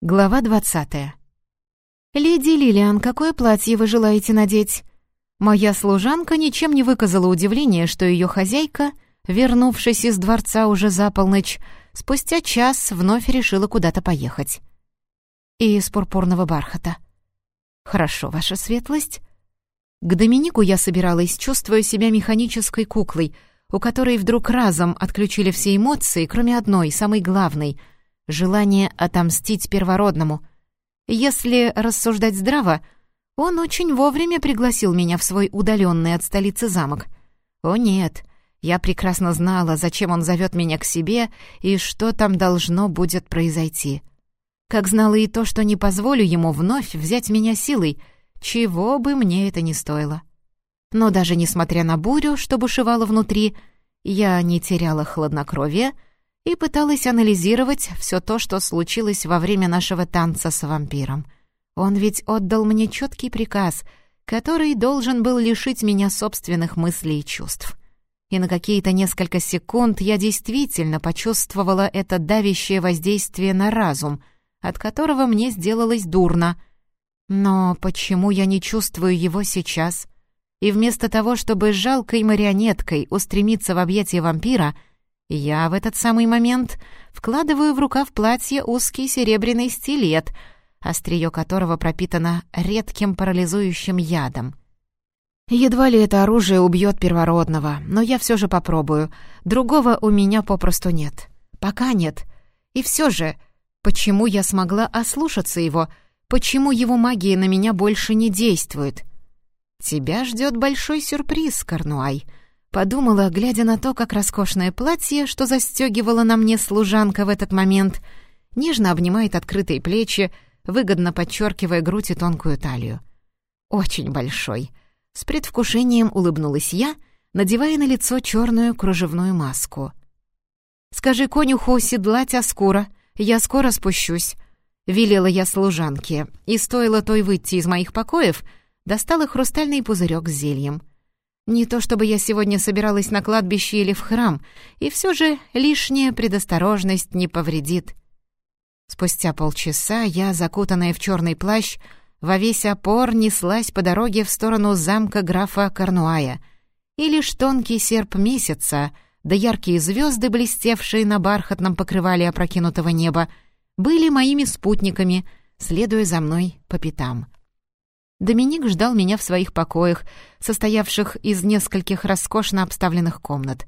Глава двадцатая. «Леди Лилиан, какое платье вы желаете надеть?» Моя служанка ничем не выказала удивления, что ее хозяйка, вернувшись из дворца уже за полночь, спустя час вновь решила куда-то поехать. И из пурпурного бархата. «Хорошо, ваша светлость». К Доминику я собиралась, чувствуя себя механической куклой, у которой вдруг разом отключили все эмоции, кроме одной, самой главной — желание отомстить первородному. Если рассуждать здраво, он очень вовремя пригласил меня в свой удаленный от столицы замок. О нет, я прекрасно знала, зачем он зовет меня к себе и что там должно будет произойти. Как знала и то, что не позволю ему вновь взять меня силой, чего бы мне это ни стоило. Но даже несмотря на бурю, что бушевала внутри, я не теряла хладнокровия — и пыталась анализировать все то, что случилось во время нашего танца с вампиром. Он ведь отдал мне четкий приказ, который должен был лишить меня собственных мыслей и чувств. И на какие-то несколько секунд я действительно почувствовала это давящее воздействие на разум, от которого мне сделалось дурно. Но почему я не чувствую его сейчас? И вместо того, чтобы жалкой марионеткой устремиться в объятия вампира — я в этот самый момент вкладываю в рукав платья узкий серебряный стилет, острие которого пропитано редким парализующим ядом. Едва ли это оружие убьет первородного, но я все же попробую. Другого у меня попросту нет. Пока нет. И все же, почему я смогла ослушаться его? Почему его магия на меня больше не действует? Тебя ждет большой сюрприз, Корнуай — Подумала, глядя на то, как роскошное платье, что застегивала на мне служанка в этот момент, нежно обнимает открытые плечи, выгодно подчеркивая грудь и тонкую талию. «Очень большой». С предвкушением улыбнулась я, надевая на лицо черную кружевную маску. «Скажи конюху седлать Аскура, я скоро спущусь», — велела я служанке, и стоило той выйти из моих покоев, достала хрустальный пузырек с зельем. Не то чтобы я сегодня собиралась на кладбище или в храм, и все же лишняя предосторожность не повредит. Спустя полчаса я, закутанная в черный плащ, во весь опор неслась по дороге в сторону замка графа Корнуая. И лишь тонкий серп месяца, да яркие звезды, блестевшие на бархатном покрывале опрокинутого неба, были моими спутниками, следуя за мной по пятам. Доминик ждал меня в своих покоях, состоявших из нескольких роскошно обставленных комнат.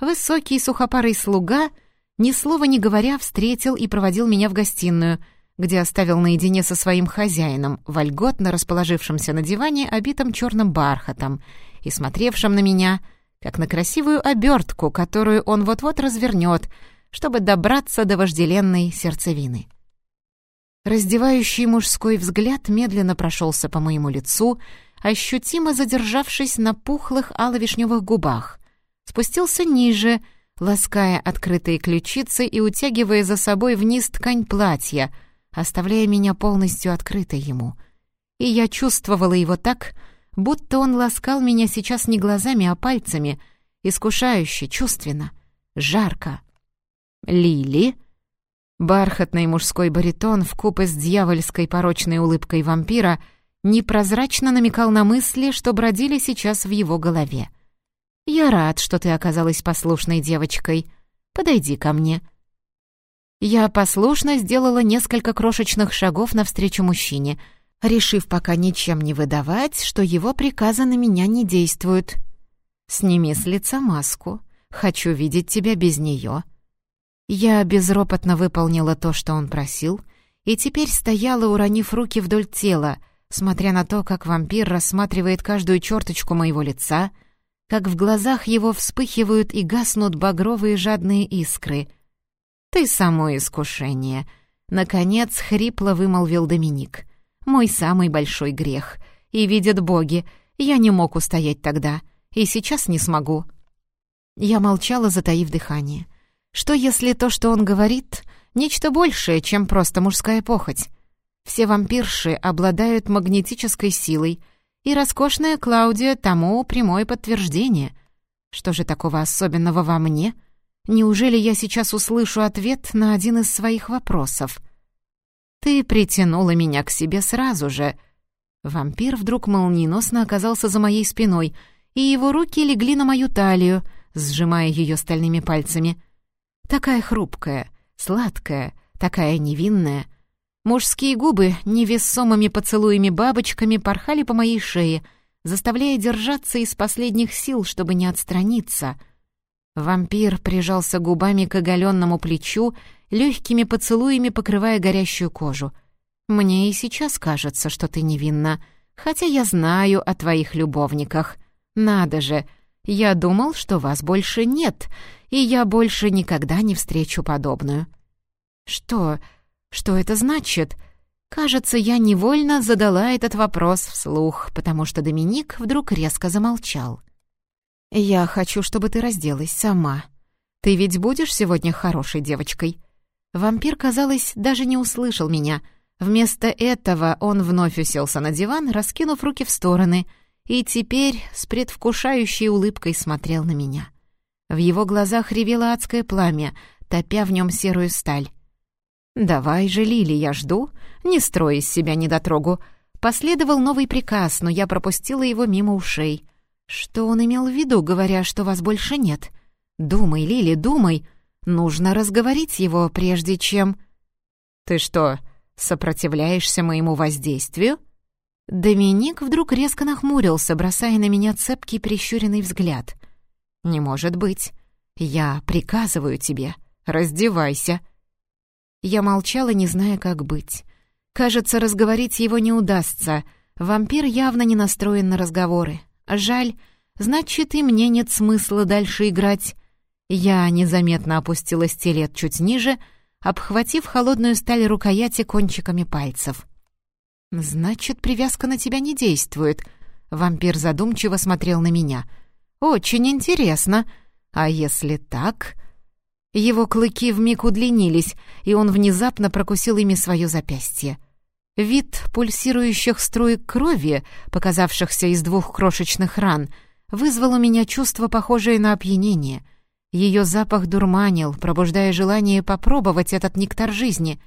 Высокий сухопарый слуга, ни слова не говоря, встретил и проводил меня в гостиную, где оставил наедине со своим хозяином, вольготно расположившимся на диване, обитым черным бархатом, и смотревшим на меня, как на красивую обертку, которую он вот-вот развернет, чтобы добраться до вожделенной сердцевины. Раздевающий мужской взгляд медленно прошелся по моему лицу, ощутимо задержавшись на пухлых аловишневых губах. Спустился ниже, лаская открытые ключицы и утягивая за собой вниз ткань платья, оставляя меня полностью открытой ему. И я чувствовала его так, будто он ласкал меня сейчас не глазами, а пальцами, искушающе, чувственно, жарко. «Лили?» Бархатный мужской баритон в купе с дьявольской порочной улыбкой вампира непрозрачно намекал на мысли, что бродили сейчас в его голове. «Я рад, что ты оказалась послушной девочкой. Подойди ко мне». Я послушно сделала несколько крошечных шагов навстречу мужчине, решив пока ничем не выдавать, что его приказы на меня не действуют. «Сними с лица маску. Хочу видеть тебя без нее. Я безропотно выполнила то, что он просил, и теперь стояла, уронив руки вдоль тела, смотря на то, как вампир рассматривает каждую черточку моего лица, как в глазах его вспыхивают и гаснут багровые жадные искры. «Ты само искушение», — наконец хрипло вымолвил Доминик. «Мой самый большой грех. И видят боги, я не мог устоять тогда, и сейчас не смогу». Я молчала, затаив дыхание. Что если то, что он говорит, нечто большее, чем просто мужская похоть? Все вампирши обладают магнетической силой, и роскошная Клаудия тому прямое подтверждение. Что же такого особенного во мне? Неужели я сейчас услышу ответ на один из своих вопросов? Ты притянула меня к себе сразу же». Вампир вдруг молниеносно оказался за моей спиной, и его руки легли на мою талию, сжимая ее стальными пальцами. Такая хрупкая, сладкая, такая невинная. Мужские губы невесомыми поцелуями-бабочками порхали по моей шее, заставляя держаться из последних сил, чтобы не отстраниться. Вампир прижался губами к оголенному плечу легкими поцелуями покрывая горящую кожу. «Мне и сейчас кажется, что ты невинна, хотя я знаю о твоих любовниках. Надо же, я думал, что вас больше нет, и я больше никогда не встречу подобную». «Что? Что это значит?» Кажется, я невольно задала этот вопрос вслух, потому что Доминик вдруг резко замолчал. «Я хочу, чтобы ты разделась сама. Ты ведь будешь сегодня хорошей девочкой?» Вампир, казалось, даже не услышал меня. Вместо этого он вновь уселся на диван, раскинув руки в стороны, и теперь с предвкушающей улыбкой смотрел на меня. В его глазах ревело адское пламя, топя в нем серую сталь. «Давай же, Лили, я жду. Не строй из себя недотрогу». Последовал новый приказ, но я пропустила его мимо ушей. Что он имел в виду, говоря, что вас больше нет? «Думай, Лили, думай!» Нужно разговорить его, прежде чем... «Ты что, сопротивляешься моему воздействию?» Доминик вдруг резко нахмурился, бросая на меня цепкий прищуренный взгляд. «Не может быть. Я приказываю тебе. Раздевайся». Я молчала, не зная, как быть. Кажется, разговорить его не удастся. Вампир явно не настроен на разговоры. Жаль, значит, и мне нет смысла дальше играть. Я незаметно опустила стилет чуть ниже, обхватив холодную сталь рукояти кончиками пальцев. «Значит, привязка на тебя не действует», — вампир задумчиво смотрел на меня. «Очень интересно. А если так...» Его клыки вмиг удлинились, и он внезапно прокусил ими свое запястье. Вид пульсирующих струек крови, показавшихся из двух крошечных ран, вызвал у меня чувство, похожее на опьянение. Ее запах дурманил, пробуждая желание попробовать этот нектар жизни.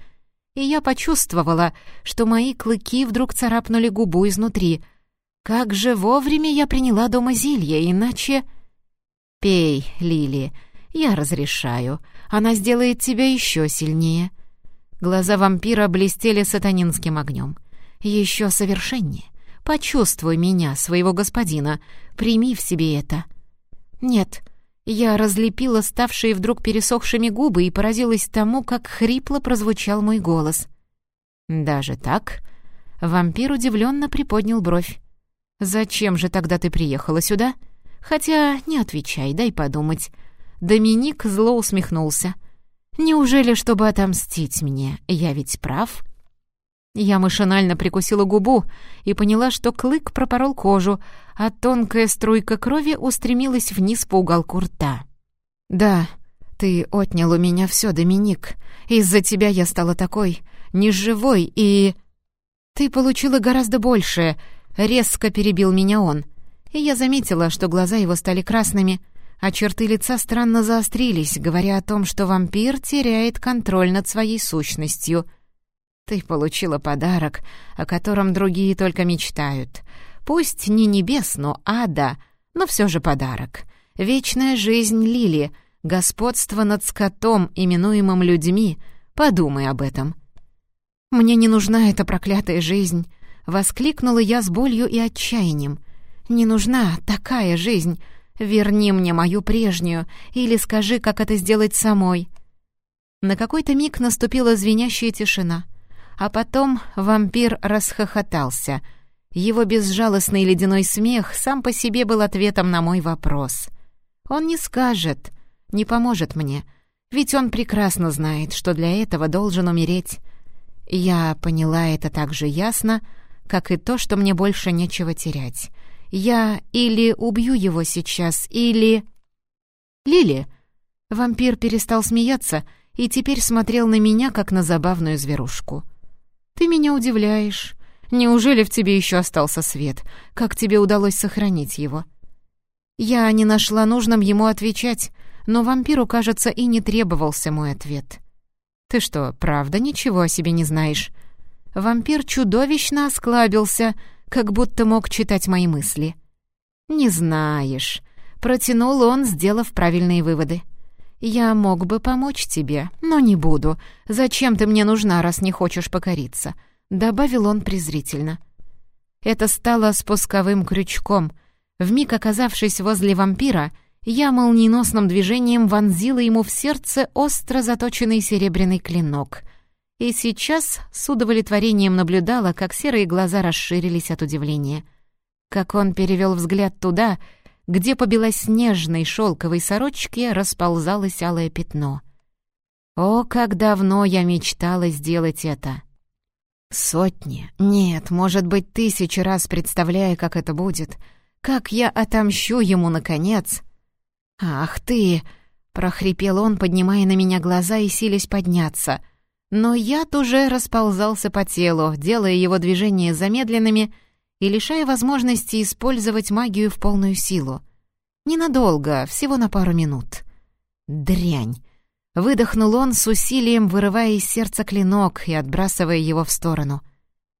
И я почувствовала, что мои клыки вдруг царапнули губу изнутри. Как же вовремя я приняла дома зелье, иначе... «Пей, Лили, я разрешаю. Она сделает тебя еще сильнее». Глаза вампира блестели сатанинским огнем. «Еще совершеннее. Почувствуй меня, своего господина. Прими в себе это». «Нет», я разлепила ставшие вдруг пересохшими губы и поразилась тому, как хрипло прозвучал мой голос. «Даже так?» Вампир удивленно приподнял бровь. «Зачем же тогда ты приехала сюда? Хотя не отвечай, дай подумать». Доминик зло усмехнулся. «Неужели, чтобы отомстить мне? Я ведь прав?» Я машинально прикусила губу и поняла, что клык пропорол кожу, а тонкая струйка крови устремилась вниз по уголку рта. «Да, ты отнял у меня все, Доминик. Из-за тебя я стала такой, неживой и...» «Ты получила гораздо больше», — резко перебил меня он. И я заметила, что глаза его стали красными, а черты лица странно заострились, говоря о том, что вампир теряет контроль над своей сущностью — ты получила подарок, о котором другие только мечтают. Пусть не небес, но ада, но все же подарок. Вечная жизнь Лили, господство над скотом, именуемым людьми. Подумай об этом. «Мне не нужна эта проклятая жизнь», — воскликнула я с болью и отчаянием. «Не нужна такая жизнь. Верни мне мою прежнюю, или скажи, как это сделать самой». На какой-то миг наступила звенящая тишина — а потом вампир расхохотался. Его безжалостный ледяной смех сам по себе был ответом на мой вопрос. Он не скажет, не поможет мне, ведь он прекрасно знает, что для этого должен умереть. Я поняла это так же ясно, как и то, что мне больше нечего терять. Я или убью его сейчас, или... «Лили!» Вампир перестал смеяться и теперь смотрел на меня, как на забавную зверушку. «Ты меня удивляешь. Неужели в тебе еще остался свет? Как тебе удалось сохранить его?» Я не нашла нужным ему отвечать, но вампиру, кажется, и не требовался мой ответ. «Ты что, правда ничего о себе не знаешь?» вампир чудовищно осклабился, как будто мог читать мои мысли. «Не знаешь», — протянул он, сделав правильные выводы. «Я мог бы помочь тебе, но не буду. Зачем ты мне нужна, раз не хочешь покориться?» — добавил он презрительно. Это стало спусковым крючком. Вмиг оказавшись возле вампира, я молниеносным движением вонзила ему в сердце остро заточенный серебряный клинок. И сейчас с удовлетворением наблюдала, как серые глаза расширились от удивления. Как он перевел взгляд туда, где по белоснежной шелковой сорочке расползалось алое пятно. О, как давно я мечтала сделать это! Сотни, нет, может быть, тысячи раз представляя, как это будет, как я отомщу ему, наконец. «Ах ты!» — прохрипел он, поднимая на меня глаза и силясь подняться. Но яд уже расползался по телу, делая его движения замедленными и лишая возможности использовать магию в полную силу. Ненадолго, всего на пару минут. «Дрянь!» Выдохнул он с усилием, вырывая из сердца клинок и отбрасывая его в сторону.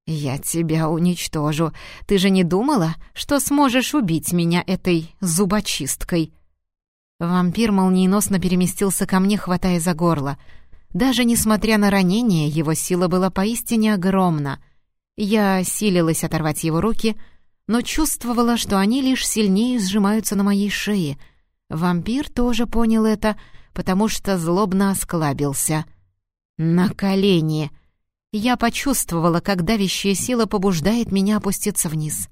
«Я тебя уничтожу. Ты же не думала, что сможешь убить меня этой зубочисткой?» Вампир молниеносно переместился ко мне, хватая за горло. Даже несмотря на ранение, его сила была поистине огромна. Я силилась оторвать его руки, но чувствовала, что они лишь сильнее сжимаются на моей шее. Вампир тоже понял это — потому что злобно осклабился. «На колени!» Я почувствовала, как давящая сила побуждает меня опуститься вниз.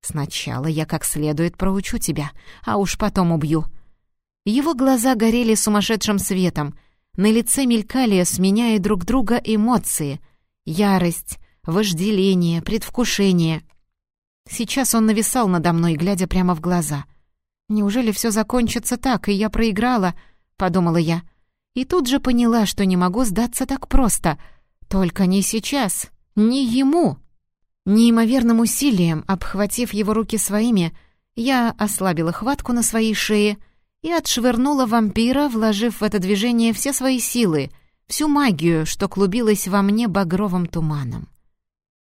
«Сначала я как следует проучу тебя, а уж потом убью». Его глаза горели сумасшедшим светом, на лице мелькали, сменяя друг друга эмоции. Ярость, вожделение, предвкушение. Сейчас он нависал надо мной, глядя прямо в глаза. Неужели все закончится так, и я проиграла, подумала я. И тут же поняла, что не могу сдаться так просто. Только не сейчас, не ему. Неимоверным усилием, обхватив его руки своими, я ослабила хватку на своей шее и отшвырнула вампира, вложив в это движение все свои силы, всю магию, что клубилась во мне багровым туманом.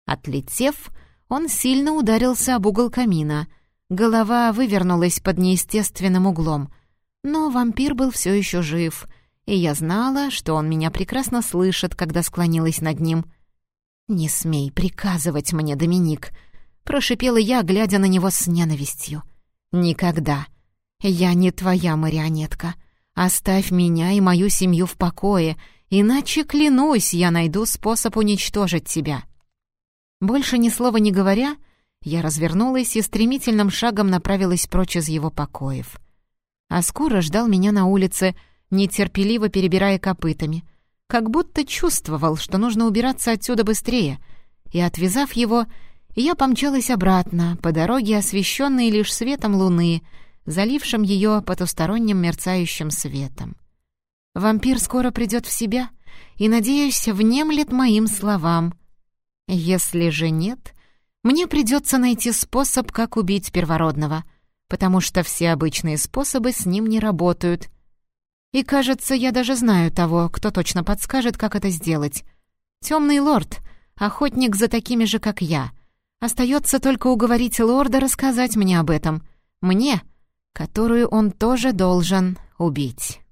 Отлетев, он сильно ударился об угол камина. Голова вывернулась под неестественным углом — но вампир был все еще жив, и я знала, что он меня прекрасно слышит, когда склонилась над ним. «Не смей приказывать мне, Доминик», — прошипела я, глядя на него с ненавистью. «Никогда. Я не твоя марионетка. Оставь меня и мою семью в покое, иначе, клянусь, я найду способ уничтожить тебя». Больше ни слова не говоря, я развернулась и стремительным шагом направилась прочь из его покоев. А скоро ждал меня на улице, нетерпеливо перебирая копытами. Как будто чувствовал, что нужно убираться отсюда быстрее. И, отвязав его, я помчалась обратно, по дороге, освещенной лишь светом луны, залившим ее потусторонним мерцающим светом. Вампир скоро придет в себя и, надеюсь, внемлет моим словам. Если же нет, мне придется найти способ, как убить первородного — потому что все обычные способы с ним не работают. И, кажется, я даже знаю того, кто точно подскажет, как это сделать. Темный лорд, охотник за такими же, как я. Остается только уговорить лорда рассказать мне об этом. Мне, которую он тоже должен убить».